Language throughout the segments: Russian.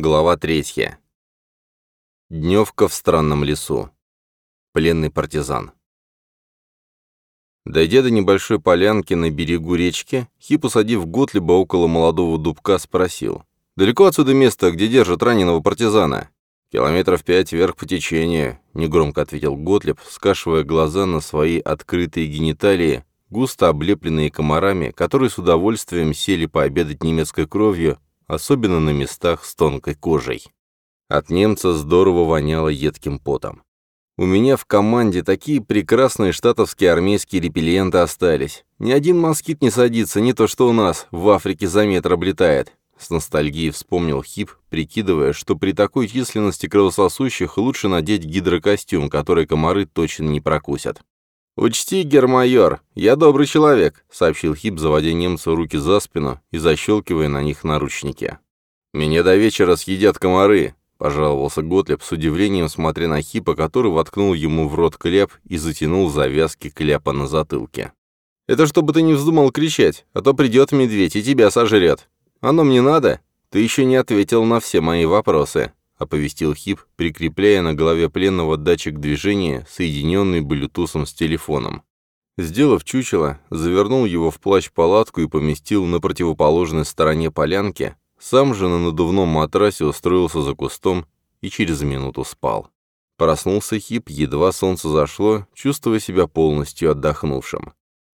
Глава третья. Дневка в странном лесу. Пленный партизан. Дойдя до небольшой полянки на берегу речки, Хип, усадив Готлиба около молодого дубка, спросил. «Далеко отсюда место, где держат раненого партизана?» «Километров пять вверх по течению», — негромко ответил Готлиб, скашивая глаза на свои открытые гениталии, густо облепленные комарами, которые с удовольствием сели пообедать немецкой кровью, особенно на местах с тонкой кожей. От немца здорово воняло едким потом. У меня в команде такие прекрасные штатовские армейские репелленты остались. Ни один москит не садится, не то что у нас, в Африке за метр облетает. С ностальгией вспомнил Хип, прикидывая, что при такой численности кровососущих лучше надеть гидрокостюм, который комары точно не прокусят. «Учти, гермайор, я добрый человек», — сообщил Хип, заводя немцу руки за спину и защелкивая на них наручники. «Меня до вечера съедят комары», — пожаловался Готлеб с удивлением, смотря на Хипа, который воткнул ему в рот кляп и затянул завязки кляпа на затылке. «Это чтобы ты не вздумал кричать, а то придет медведь и тебя сожрет. Оно мне надо? Ты еще не ответил на все мои вопросы». — оповестил Хип, прикрепляя на голове пленного датчик движения, соединенный блютусом с телефоном. Сделав чучело, завернул его в плащ-палатку и поместил на противоположной стороне полянки, сам же на надувном матрасе устроился за кустом и через минуту спал. Проснулся Хип, едва солнце зашло, чувствуя себя полностью отдохнувшим.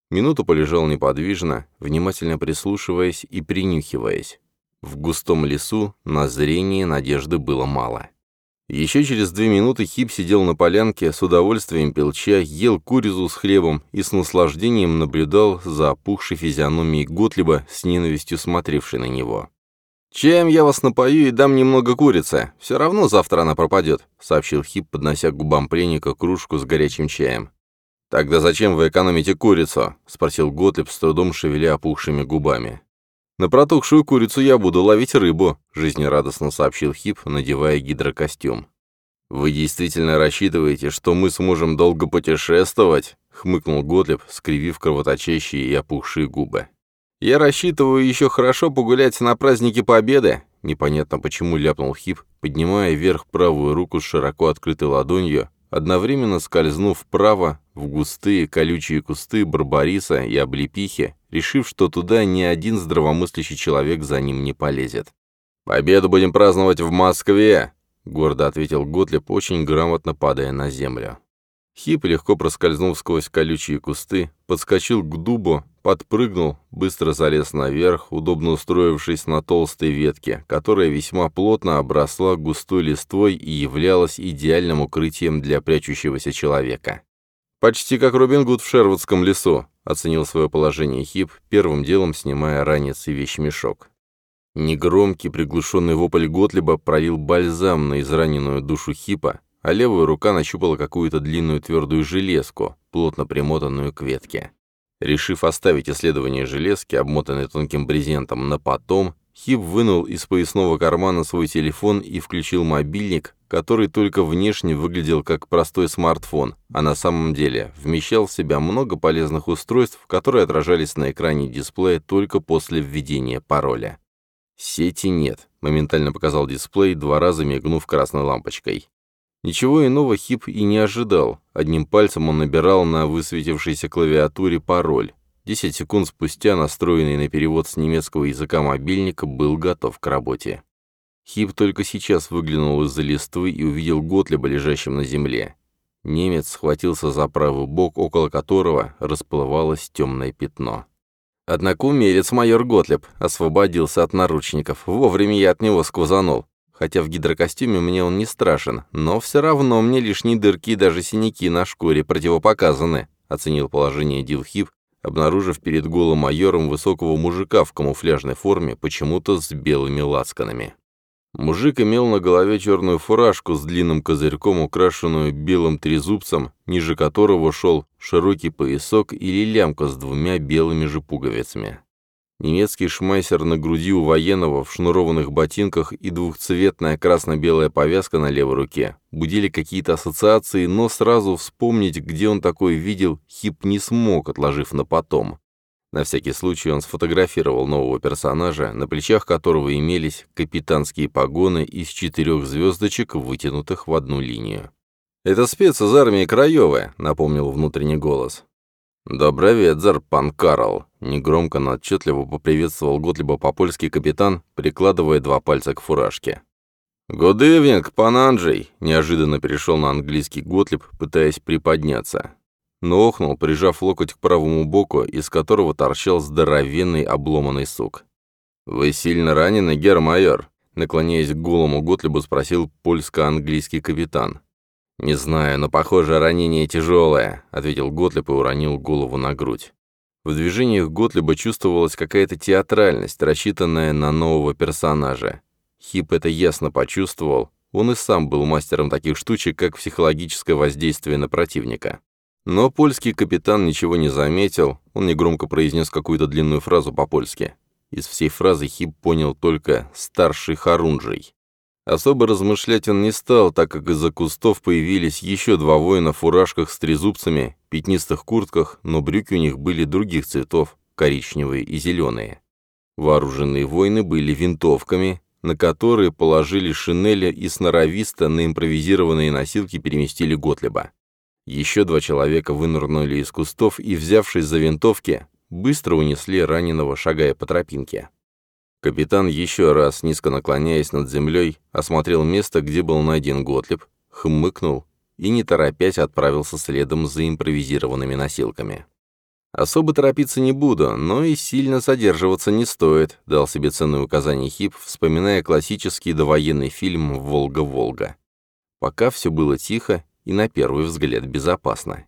Минуту полежал неподвижно, внимательно прислушиваясь и принюхиваясь. В густом лесу на зрение надежды было мало. Еще через две минуты Хип сидел на полянке, с удовольствием пил чай, ел курицу с хлебом и с наслаждением наблюдал за опухшей физиономией Готлиба, с ненавистью смотревшей на него. «Чаем я вас напою и дам немного курицы. Все равно завтра она пропадет», — сообщил Хип, поднося к губам пленника кружку с горячим чаем. «Тогда зачем вы экономите курицу?» — спросил Готлиб, с трудом шевеля опухшими губами. «На протухшую курицу я буду ловить рыбу», — жизнерадостно сообщил Хип, надевая гидрокостюм. «Вы действительно рассчитываете, что мы сможем долго путешествовать?» — хмыкнул Готлиб, скривив кровоточащие и опухшие губы. «Я рассчитываю еще хорошо погулять на празднике Победы», — непонятно почему ляпнул Хип, поднимая вверх правую руку с широко открытой ладонью, одновременно скользнув вправо в густые колючие кусты барбариса и облепихи, решив, что туда ни один здравомыслящий человек за ним не полезет. «Победу будем праздновать в Москве!» — гордо ответил Готлеб, очень грамотно падая на землю. Хип, легко проскользнув сквозь колючие кусты, подскочил к дубу, подпрыгнул, быстро залез наверх, удобно устроившись на толстой ветке, которая весьма плотно обросла густой листвой и являлась идеальным укрытием для прячущегося человека. «Почти как Робин Гуд в Шервудском лесу», — оценил свое положение Хип, первым делом снимая ранец и вещмешок. Негромкий приглушенный вопль Готлиба пролил бальзам на израненную душу Хипа, а левая рука нащупала какую-то длинную твердую железку, плотно примотанную к ветке. Решив оставить исследование железки, обмотанной тонким брезентом, на потом, Хип вынул из поясного кармана свой телефон и включил мобильник, который только внешне выглядел как простой смартфон, а на самом деле вмещал в себя много полезных устройств, которые отражались на экране дисплея только после введения пароля. «Сети нет», — моментально показал дисплей, два раза мигнув красной лампочкой. Ничего иного Хип и не ожидал. Одним пальцем он набирал на высветившейся клавиатуре пароль. Десять секунд спустя настроенный на перевод с немецкого языка мобильник был готов к работе. Хип только сейчас выглянул из-за листвы и увидел Готлиба, лежащим на земле. Немец схватился за правый бок, около которого расплывалось темное пятно. Однако умелец майор Готлеб освободился от наручников. Вовремя я от него сквозанул. Хотя в гидрокостюме мне он не страшен, но все равно мне лишние дырки и даже синяки на шкуре противопоказаны, оценил положение Дилхип, обнаружив перед голым майором высокого мужика в камуфляжной форме, почему-то с белыми лацканами. Мужик имел на голове черную фуражку с длинным козырьком, украшенную белым трезубцем, ниже которого шел широкий поясок или лямка с двумя белыми же пуговицами. Немецкий шмайсер на груди у военного в шнурованных ботинках и двухцветная красно-белая повязка на левой руке будили какие-то ассоциации, но сразу вспомнить, где он такой видел, Хип не смог, отложив на потом. На всякий случай он сфотографировал нового персонажа, на плечах которого имелись капитанские погоны из четырех звездочек, вытянутых в одну линию. «Это спец из армии Краевая», — напомнил внутренний голос. «Добрый вечер, пан Карл», — негромко, но отчетливо поприветствовал Готлиба по-польски капитан, прикладывая два пальца к фуражке. «Good evening, пан Анджей», — неожиданно перешел на английский Готлиб, пытаясь приподняться но охнул, прижав локоть к правому боку, из которого торчал здоровенный обломанный сук. «Вы сильно ранены, гер-майор?» Наклоняясь к голому Готлибу, спросил польско-английский капитан. «Не знаю, но, похоже, ранение тяжелое», — ответил Готлиб и уронил голову на грудь. В движениях Готлиба чувствовалась какая-то театральность, рассчитанная на нового персонажа. Хип это ясно почувствовал, он и сам был мастером таких штучек, как психологическое воздействие на противника. Но польский капитан ничего не заметил, он негромко произнес какую-то длинную фразу по-польски. Из всей фразы Хип понял только «старший Харунжий». Особо размышлять он не стал, так как из-за кустов появились еще два воина в фуражках с трезубцами, пятнистых куртках, но брюки у них были других цветов, коричневые и зеленые. Вооруженные воины были винтовками, на которые положили шинели и сноровисто на импровизированные носилки переместили Готлеба. Еще два человека вынырнули из кустов и, взявшись за винтовки, быстро унесли раненого, шагая по тропинке. Капитан, еще раз низко наклоняясь над землей, осмотрел место, где был найден Готлеб, хмыкнул и, не торопясь, отправился следом за импровизированными носилками. «Особо торопиться не буду, но и сильно задерживаться не стоит», дал себе ценное указание Хип, вспоминая классический довоенный фильм «Волга-Волга». Пока все было тихо, и на первый взгляд безопасно.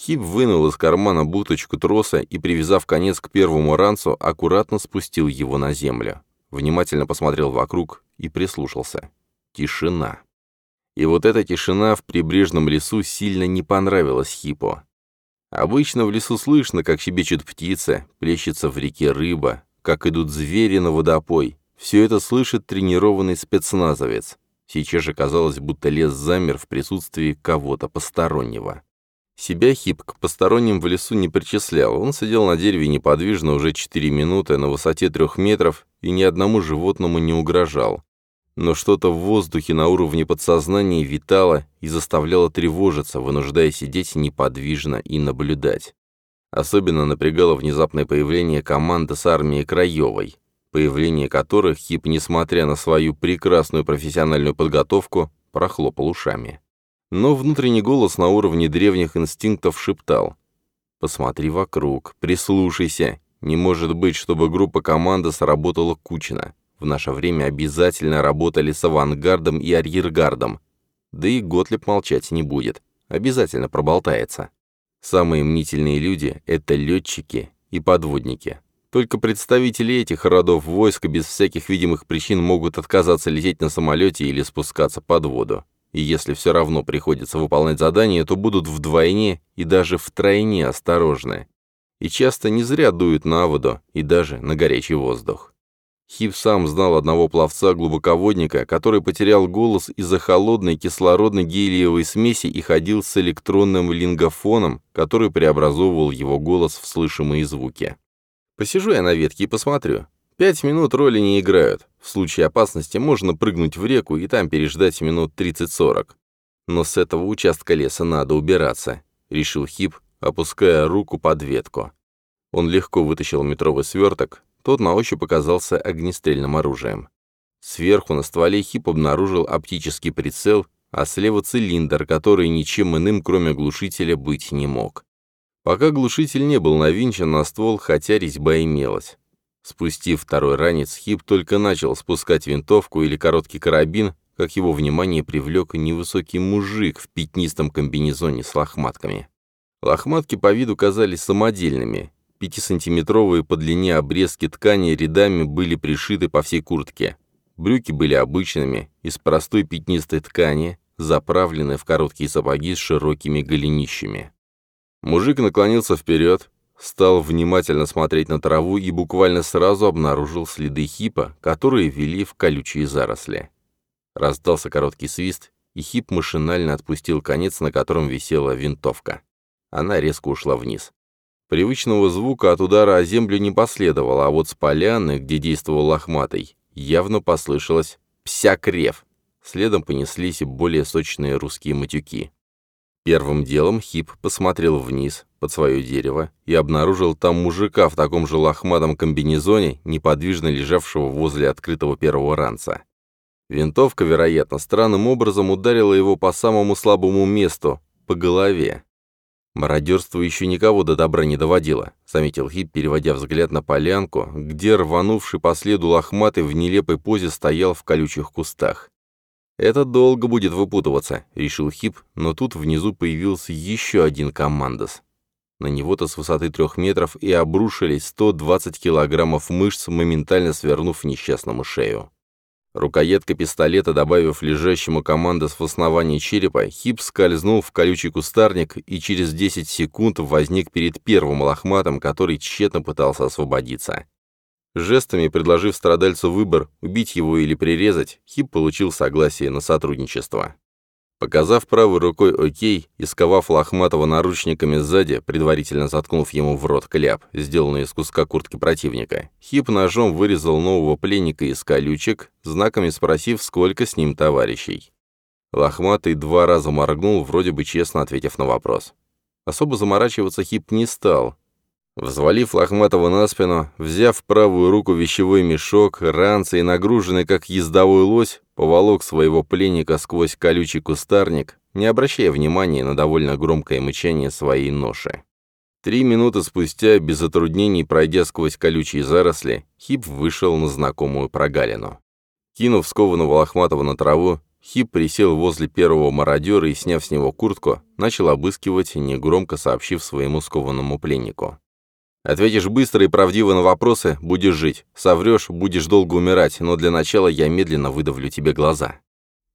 Хип вынул из кармана буточку троса и, привязав конец к первому ранцу, аккуратно спустил его на землю. Внимательно посмотрел вокруг и прислушался. Тишина. И вот эта тишина в прибрежном лесу сильно не понравилась Хипу. Обычно в лесу слышно, как щебечет птица, плещется в реке рыба, как идут звери на водопой. Все это слышит тренированный спецназовец. Сейчас же казалось, будто лес замер в присутствии кого-то постороннего. Себя Хип к посторонним в лесу не причислял. Он сидел на дереве неподвижно уже 4 минуты на высоте трех метров и ни одному животному не угрожал. Но что-то в воздухе на уровне подсознания витало и заставляло тревожиться, вынуждая сидеть неподвижно и наблюдать. Особенно напрягало внезапное появление команды с армией Краевой появление которых Хип, несмотря на свою прекрасную профессиональную подготовку, прохлопал ушами. Но внутренний голос на уровне древних инстинктов шептал. «Посмотри вокруг, прислушайся. Не может быть, чтобы группа команды сработала кучно. В наше время обязательно работали с авангардом и арьергардом. Да и Готлеб молчать не будет. Обязательно проболтается. Самые мнительные люди — это летчики и подводники. Только представители этих родов войска без всяких видимых причин могут отказаться лететь на самолете или спускаться под воду. И если все равно приходится выполнять задание, то будут вдвойне и даже втройне осторожны. И часто не зря дуют на воду и даже на горячий воздух. Хив сам знал одного пловца-глубоководника, который потерял голос из-за холодной кислородной гелиевой смеси и ходил с электронным лингофоном, который преобразовывал его голос в слышимые звуки. Посижу я на ветке и посмотрю. Пять минут роли не играют. В случае опасности можно прыгнуть в реку и там переждать минут 30-40. Но с этого участка леса надо убираться, решил Хип, опуская руку под ветку. Он легко вытащил метровый сверток, тот на ощупь оказался огнестрельным оружием. Сверху на стволе Хип обнаружил оптический прицел, а слева цилиндр, который ничем иным, кроме глушителя, быть не мог. Пока глушитель не был навинчен на ствол, хотя резьба имелась. Спустив второй ранец, Хип только начал спускать винтовку или короткий карабин, как его внимание привлек невысокий мужик в пятнистом комбинезоне с лохматками. Лохматки по виду казались самодельными. Пятисантиметровые по длине обрезки ткани рядами были пришиты по всей куртке. Брюки были обычными, из простой пятнистой ткани, заправлены в короткие сапоги с широкими голенищами. Мужик наклонился вперед, стал внимательно смотреть на траву и буквально сразу обнаружил следы хипа, которые вели в колючие заросли. Раздался короткий свист, и хип машинально отпустил конец, на котором висела винтовка. Она резко ушла вниз. Привычного звука от удара о землю не последовало, а вот с поляны, где действовал лохматый, явно послышалось «псякрев». Следом понеслись и более сочные русские матюки. Первым делом Хип посмотрел вниз, под свое дерево, и обнаружил там мужика в таком же лохматом комбинезоне, неподвижно лежавшего возле открытого первого ранца. Винтовка, вероятно, странным образом ударила его по самому слабому месту, по голове. «Мародерство еще никого до добра не доводило», — заметил Хип, переводя взгляд на полянку, где рванувший по следу лохматый в нелепой позе стоял в колючих кустах. «Это долго будет выпутываться», — решил Хип, но тут внизу появился еще один командос. На него-то с высоты трех метров и обрушились 120 килограммов мышц, моментально свернув несчастному шею. Рукоятка пистолета, добавив лежащему командос в основании черепа, Хип скользнул в колючий кустарник и через 10 секунд возник перед первым лохматом, который тщетно пытался освободиться. Жестами предложив страдальцу выбор, убить его или прирезать, Хип получил согласие на сотрудничество. Показав правой рукой «Окей» и сковав лохматого наручниками сзади, предварительно заткнув ему в рот кляп, сделанный из куска куртки противника, Хип ножом вырезал нового пленника из колючек, знаками спросив, сколько с ним товарищей. Лохматый два раза моргнул, вроде бы честно ответив на вопрос. Особо заморачиваться Хип не стал, Взвалив Лохматова на спину, взяв в правую руку вещевой мешок, ранцы и нагруженный, как ездовой лось, поволок своего пленника сквозь колючий кустарник, не обращая внимания на довольно громкое мычание своей ноши. Три минуты спустя, без затруднений пройдя сквозь колючие заросли, Хип вышел на знакомую прогалину. Кинув скованного Лохматова на траву, Хип присел возле первого мародера и, сняв с него куртку, начал обыскивать, негромко сообщив своему скованному пленнику. Ответишь быстро и правдиво на вопросы – будешь жить. Соврешь – будешь долго умирать, но для начала я медленно выдавлю тебе глаза».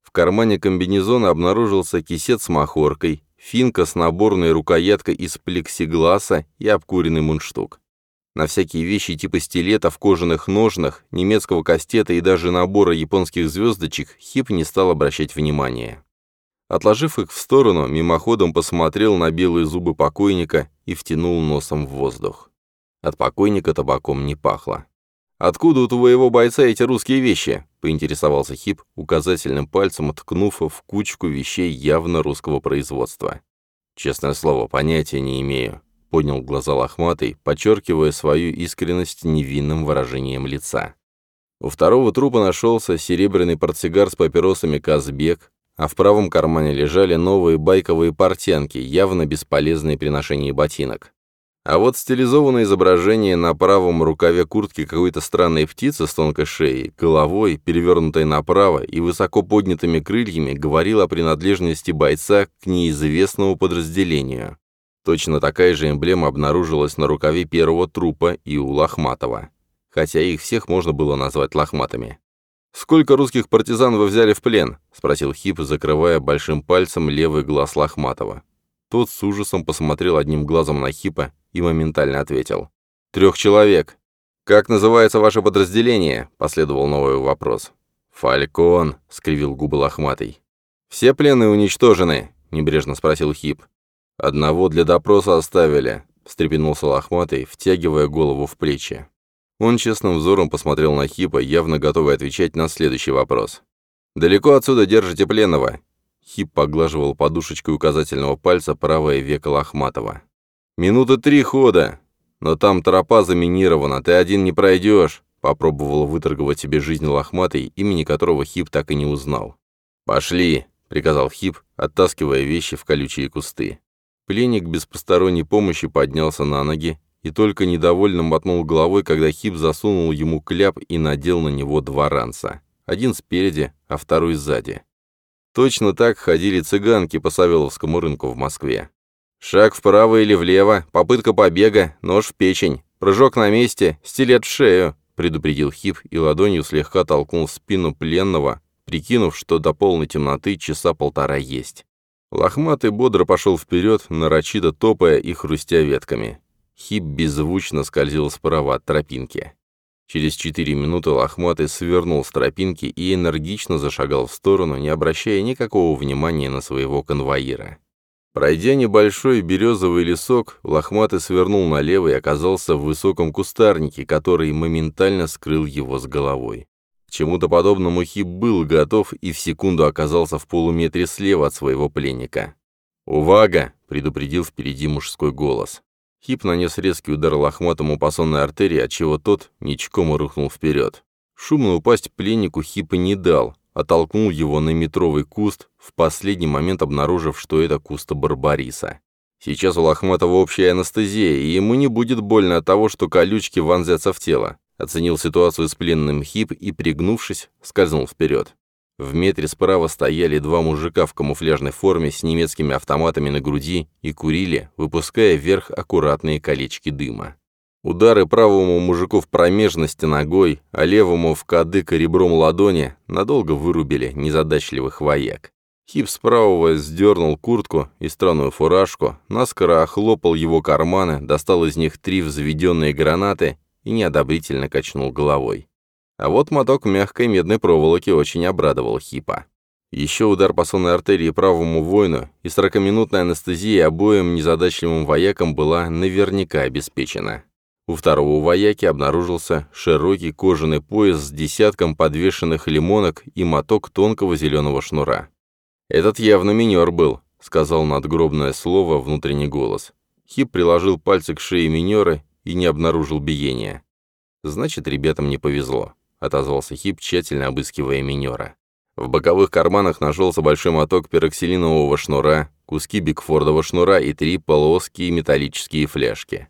В кармане комбинезона обнаружился кисет с махоркой, финка с наборной рукояткой из плексигласа и обкуренный мундштук. На всякие вещи типа стилета в кожаных ножнах, немецкого кастета и даже набора японских звездочек Хип не стал обращать внимания. Отложив их в сторону, мимоходом посмотрел на белые зубы покойника и втянул носом в воздух. От покойника табаком не пахло. «Откуда у твоего бойца эти русские вещи?» — поинтересовался Хип, указательным пальцем ткнув в кучку вещей явно русского производства. «Честное слово, понятия не имею», — поднял глаза лохматый, подчеркивая свою искренность невинным выражением лица. У второго трупа нашелся серебряный портсигар с папиросами «Казбек», а в правом кармане лежали новые байковые портянки, явно бесполезные при ношении ботинок. А вот стилизованное изображение на правом рукаве куртки какой-то странной птицы с тонкой шеей, головой, перевернутой направо и высоко поднятыми крыльями, говорило о принадлежности бойца к неизвестному подразделению. Точно такая же эмблема обнаружилась на рукаве первого трупа и у Лохматова. Хотя их всех можно было назвать лохматами. «Сколько русских партизан вы взяли в плен?» — спросил Хип, закрывая большим пальцем левый глаз Лохматова. Тот с ужасом посмотрел одним глазом на Хипа и моментально ответил. «Трех человек». «Как называется ваше подразделение?» — последовал новый вопрос. «Фалькон», — скривил губы лохматый. «Все пленные уничтожены?» — небрежно спросил Хип. «Одного для допроса оставили», — встрепенулся лохматый, втягивая голову в плечи. Он честным взором посмотрел на Хипа, явно готовый отвечать на следующий вопрос. «Далеко отсюда держите пленного?» Хип поглаживал подушечкой указательного пальца правое веко лохматого. «Минуты три хода. Но там тропа заминирована, ты один не пройдешь», попробовал выторговать себе жизнь лохматый, имени которого Хип так и не узнал. «Пошли», — приказал Хип, оттаскивая вещи в колючие кусты. Пленник без посторонней помощи поднялся на ноги и только недовольно мотнул головой, когда Хип засунул ему кляп и надел на него два ранца. Один спереди, а второй сзади. Точно так ходили цыганки по Савеловскому рынку в Москве. Шаг вправо или влево, попытка побега, нож в печень, прыжок на месте, стилет в шею, предупредил Хип и ладонью слегка толкнул спину пленного, прикинув, что до полной темноты часа полтора есть. Лохматый бодро пошел вперед, нарочито топая и хрустя ветками. Хип беззвучно скользил справа от тропинки. Через четыре минуты Лохматый свернул с тропинки и энергично зашагал в сторону, не обращая никакого внимания на своего конвоира. Пройдя небольшой березовый лесок, лохматый свернул налево и оказался в высоком кустарнике, который моментально скрыл его с головой. К чему-то подобному Хип был готов и в секунду оказался в полуметре слева от своего пленника. «Увага!» — предупредил впереди мужской голос. Хип нанес резкий удар лохматому по сонной артерии, отчего тот ничком рухнул вперед. Шумно упасть пленнику Хипа не дал, оттолкнул его на метровый куст, в последний момент обнаружив, что это куста Барбариса. Сейчас у Лохматова общая анестезия, и ему не будет больно от того, что колючки вонзятся в тело. Оценил ситуацию с пленным Хип и, пригнувшись, скользнул вперед. В метре справа стояли два мужика в камуфляжной форме с немецкими автоматами на груди и курили, выпуская вверх аккуратные колечки дыма. Удары правому мужику в промежности ногой, а левому в кадык ребром ладони надолго вырубили незадачливых вояк. Хип с правого сдернул куртку и странную фуражку, наскоро охлопал его карманы, достал из них три взведенные гранаты и неодобрительно качнул головой. А вот моток мягкой медной проволоки очень обрадовал Хипа. Еще удар по сонной артерии правому воину и сорокаминутная анестезия обоим незадачливым воякам была наверняка обеспечена. У второго вояки обнаружился широкий кожаный пояс с десятком подвешенных лимонок и моток тонкого зеленого шнура. «Этот явно минер был», — сказал надгробное слово внутренний голос. Хип приложил пальцы к шее минера и не обнаружил биения. «Значит, ребятам не повезло», — отозвался Хип, тщательно обыскивая минера. В боковых карманах нашелся большой моток пероксилинового шнура, куски бигфордового шнура и три плоские металлические фляжки.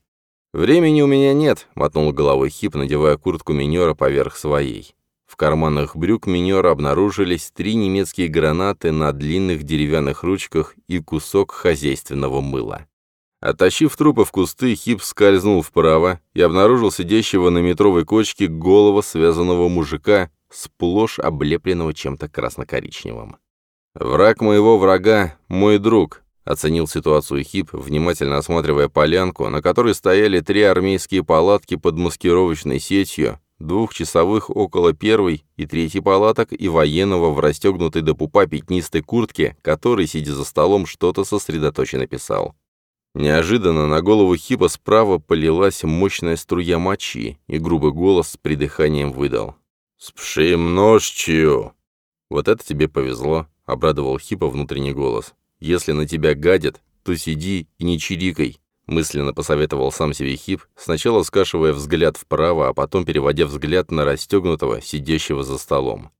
«Времени у меня нет», — мотнул головой Хип, надевая куртку минера поверх своей. В карманах брюк минера обнаружились три немецкие гранаты на длинных деревянных ручках и кусок хозяйственного мыла. Оттащив трупы в кусты, Хип скользнул вправо и обнаружил сидящего на метровой кочке голого связанного мужика, сплошь облепленного чем-то красно-коричневым. «Враг моего врага — мой друг», Оценил ситуацию Хип, внимательно осматривая полянку, на которой стояли три армейские палатки под маскировочной сетью, двух часовых около первой и третьей палаток и военного в расстегнутой до пупа пятнистой куртке, который, сидя за столом, что-то сосредоточенно писал. Неожиданно на голову Хипа справа полилась мощная струя мочи, и грубый голос с придыханием выдал. «С пшимножчью!» «Вот это тебе повезло», — обрадовал Хипа внутренний голос. Если на тебя гадят, то сиди и не чирикай», — мысленно посоветовал сам себе Хип, сначала скашивая взгляд вправо, а потом переводя взгляд на расстегнутого, сидящего за столом.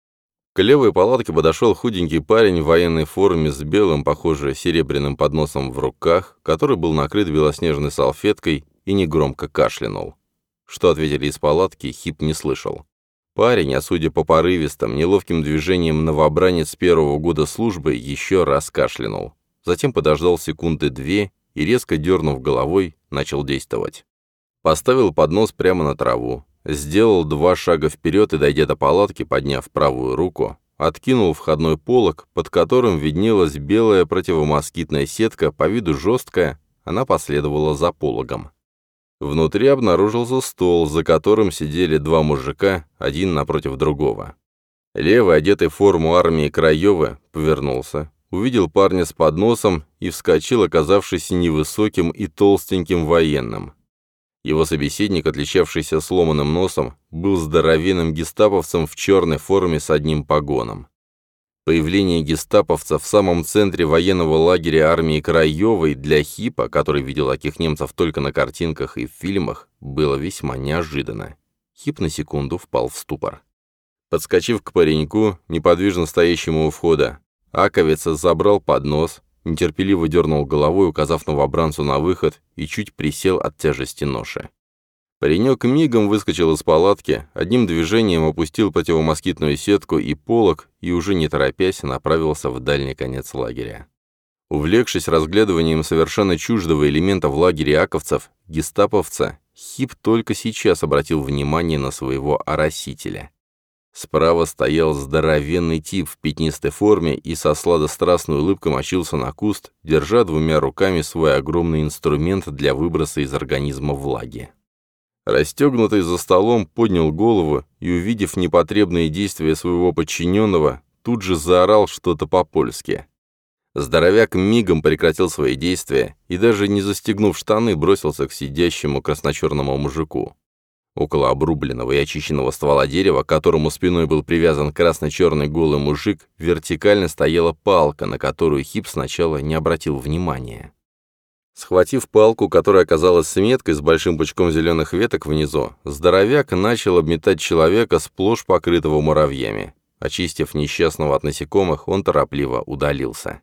К левой палатке подошел худенький парень в военной форме с белым, похоже, серебряным подносом в руках, который был накрыт белоснежной салфеткой и негромко кашлянул. Что ответили из палатки, Хип не слышал. Парень, а судя по порывистым, неловким движениям новобранец первого года службы, еще раз кашлянул. Затем подождал секунды две и, резко дернув головой, начал действовать. Поставил поднос прямо на траву, сделал два шага вперед и, дойдя до палатки, подняв правую руку, откинул входной полог, под которым виднелась белая противомоскитная сетка, по виду жесткая, она последовала за пологом. Внутри обнаружился стол, за которым сидели два мужика, один напротив другого. Левый, одетый в форму армии Краева, повернулся, увидел парня с подносом и вскочил, оказавшись невысоким и толстеньким военным. Его собеседник, отличавшийся сломанным носом, был здоровенным гестаповцем в черной форме с одним погоном. Появление гестаповцев в самом центре военного лагеря армии Краевой для Хипа, который видел таких немцев только на картинках и в фильмах, было весьма неожиданно. Хип на секунду впал в ступор. Подскочив к пареньку, неподвижно стоящему у входа, Аковец забрал поднос, нетерпеливо дернул головой, указав новобранцу на выход, и чуть присел от тяжести ноши. Паренек мигом выскочил из палатки, одним движением опустил противомоскитную сетку и полог и уже не торопясь направился в дальний конец лагеря. Увлекшись разглядыванием совершенно чуждого элемента в лагере аковцев, гестаповца, Хип только сейчас обратил внимание на своего оросителя. Справа стоял здоровенный тип в пятнистой форме и со сладострастной улыбкой мочился на куст, держа двумя руками свой огромный инструмент для выброса из организма влаги. Расстегнутый за столом, поднял голову и, увидев непотребные действия своего подчиненного, тут же заорал что-то по-польски. Здоровяк мигом прекратил свои действия и, даже не застегнув штаны, бросился к сидящему красночерному мужику. Около обрубленного и очищенного ствола дерева, к которому спиной был привязан красно-черный голый мужик, вертикально стояла палка, на которую Хип сначала не обратил внимания. Схватив палку, которая оказалась с меткой с большим пучком зеленых веток внизу, здоровяк начал обметать человека, сплошь покрытого муравьями. Очистив несчастного от насекомых, он торопливо удалился.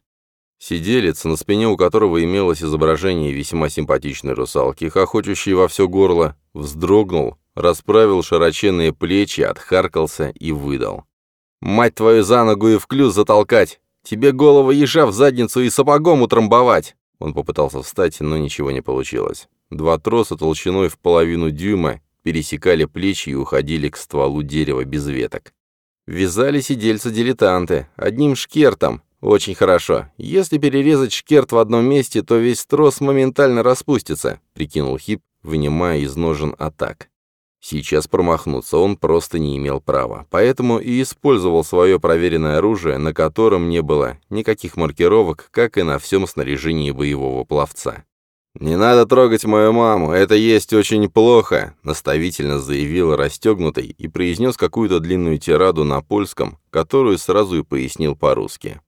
Сиделец, на спине у которого имелось изображение весьма симпатичной русалки, хохочущей во все горло, вздрогнул, расправил широченные плечи, отхаркался и выдал. «Мать твою за ногу и в клюз затолкать! Тебе голову ежа в задницу и сапогом утрамбовать!» Он попытался встать, но ничего не получилось. Два троса толщиной в половину дюйма пересекали плечи и уходили к стволу дерева без веток. Вязали сидельцы-дилетанты, одним шкертом. Очень хорошо. Если перерезать шкерт в одном месте, то весь трос моментально распустится, прикинул Хип, вынимая из ножен атак. Сейчас промахнуться он просто не имел права, поэтому и использовал свое проверенное оружие, на котором не было никаких маркировок, как и на всем снаряжении боевого пловца. «Не надо трогать мою маму, это есть очень плохо», — наставительно заявил расстегнутый и произнес какую-то длинную тираду на польском, которую сразу и пояснил по-русски.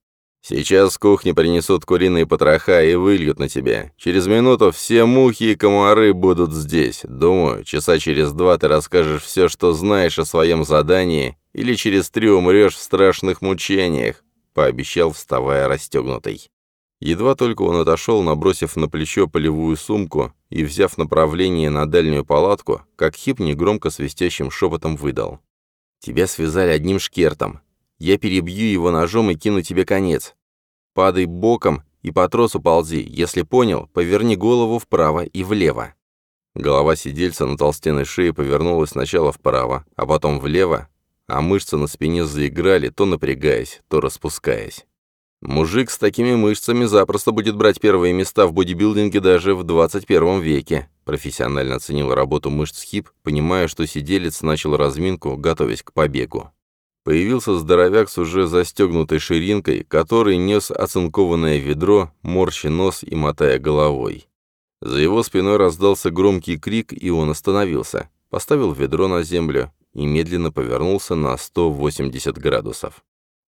Сейчас с кухни принесут куриные потроха и выльют на тебя. Через минуту все мухи и комары будут здесь. Думаю, часа через два ты расскажешь все, что знаешь о своем задании, или через три умрешь в страшных мучениях», — пообещал, вставая расстегнутый. Едва только он отошел, набросив на плечо полевую сумку и взяв направление на дальнюю палатку, как Хип негромко свистящим шепотом выдал. «Тебя связали одним шкертом. Я перебью его ножом и кину тебе конец. Падай боком и по тросу ползи. Если понял, поверни голову вправо и влево». Голова сидельца на толстенной шее повернулась сначала вправо, а потом влево, а мышцы на спине заиграли, то напрягаясь, то распускаясь. Мужик с такими мышцами запросто будет брать первые места в бодибилдинге даже в 21 веке. Профессионально оценил работу мышц Хип, понимая, что сиделец начал разминку, готовясь к побегу. Появился здоровяк с уже застегнутой ширинкой, который нес оцинкованное ведро, морщи нос и мотая головой. За его спиной раздался громкий крик, и он остановился, поставил ведро на землю и медленно повернулся на 180 градусов.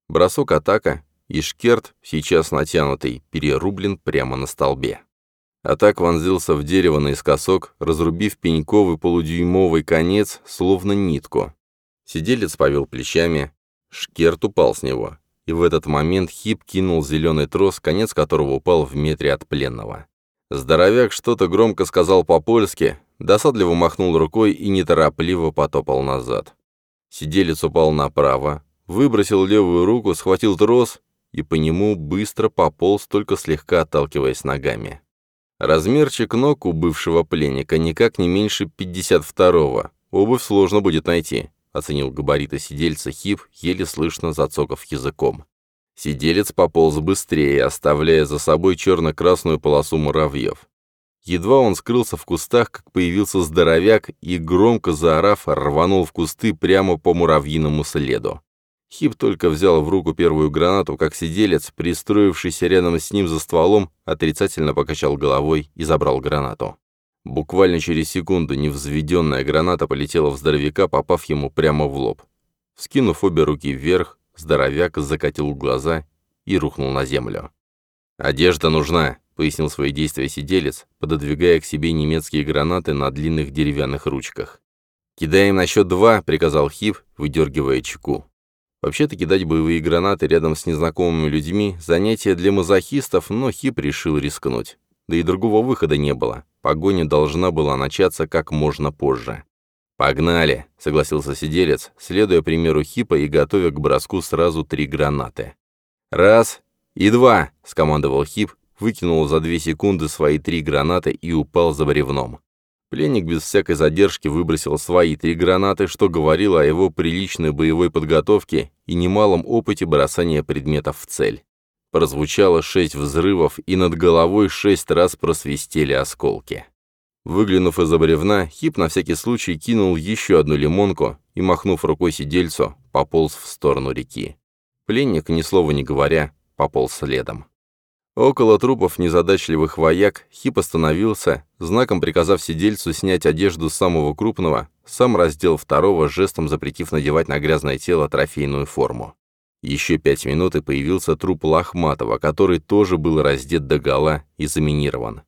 Бросок атака, и шкерт, сейчас натянутый, перерублен прямо на столбе. Атак вонзился в дерево наискосок, разрубив пеньковый полудюймовый конец, словно нитку. Сиделец повел плечами, шкерт упал с него, и в этот момент Хип кинул зеленый трос, конец которого упал в метре от пленного. Здоровяк что-то громко сказал по-польски, досадливо махнул рукой и неторопливо потопал назад. Сиделец упал направо, выбросил левую руку, схватил трос и по нему быстро пополз, только слегка отталкиваясь ногами. Размерчик ног у бывшего пленника никак не меньше 52-го, обувь сложно будет найти оценил габариты сидельца Хип, еле слышно зацокав языком. Сиделец пополз быстрее, оставляя за собой черно-красную полосу муравьев. Едва он скрылся в кустах, как появился здоровяк и, громко заорав, рванул в кусты прямо по муравьиному следу. Хип только взял в руку первую гранату, как сиделец, пристроившийся рядом с ним за стволом, отрицательно покачал головой и забрал гранату. Буквально через секунду невзведенная граната полетела в здоровяка, попав ему прямо в лоб. Скинув обе руки вверх, здоровяк закатил глаза и рухнул на землю. «Одежда нужна», — пояснил свои действия сиделец, пододвигая к себе немецкие гранаты на длинных деревянных ручках. «Кидаем на счет два», — приказал Хип, выдергивая чеку. Вообще-то кидать боевые гранаты рядом с незнакомыми людьми — занятие для мазохистов, но Хип решил рискнуть. Да и другого выхода не было. Погоня должна была начаться как можно позже. «Погнали!» — согласился сиделец, следуя примеру Хипа и готовя к броску сразу три гранаты. «Раз и два!» — скомандовал Хип, выкинул за две секунды свои три гранаты и упал за бревном. Пленник без всякой задержки выбросил свои три гранаты, что говорило о его приличной боевой подготовке и немалом опыте бросания предметов в цель. Прозвучало шесть взрывов, и над головой шесть раз просвистели осколки. Выглянув из-за бревна, Хип на всякий случай кинул еще одну лимонку и, махнув рукой сидельцу, пополз в сторону реки. Пленник, ни слова не говоря, пополз следом. Около трупов незадачливых вояк Хип остановился, знаком приказав сидельцу снять одежду самого крупного, сам раздел второго, жестом запретив надевать на грязное тело трофейную форму. Еще пять минут и появился труп Лохматова, который тоже был раздет догола и заминирован.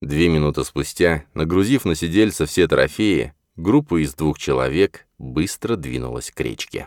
Две минуты спустя, нагрузив на сидельца все трофеи, группа из двух человек быстро двинулась к речке.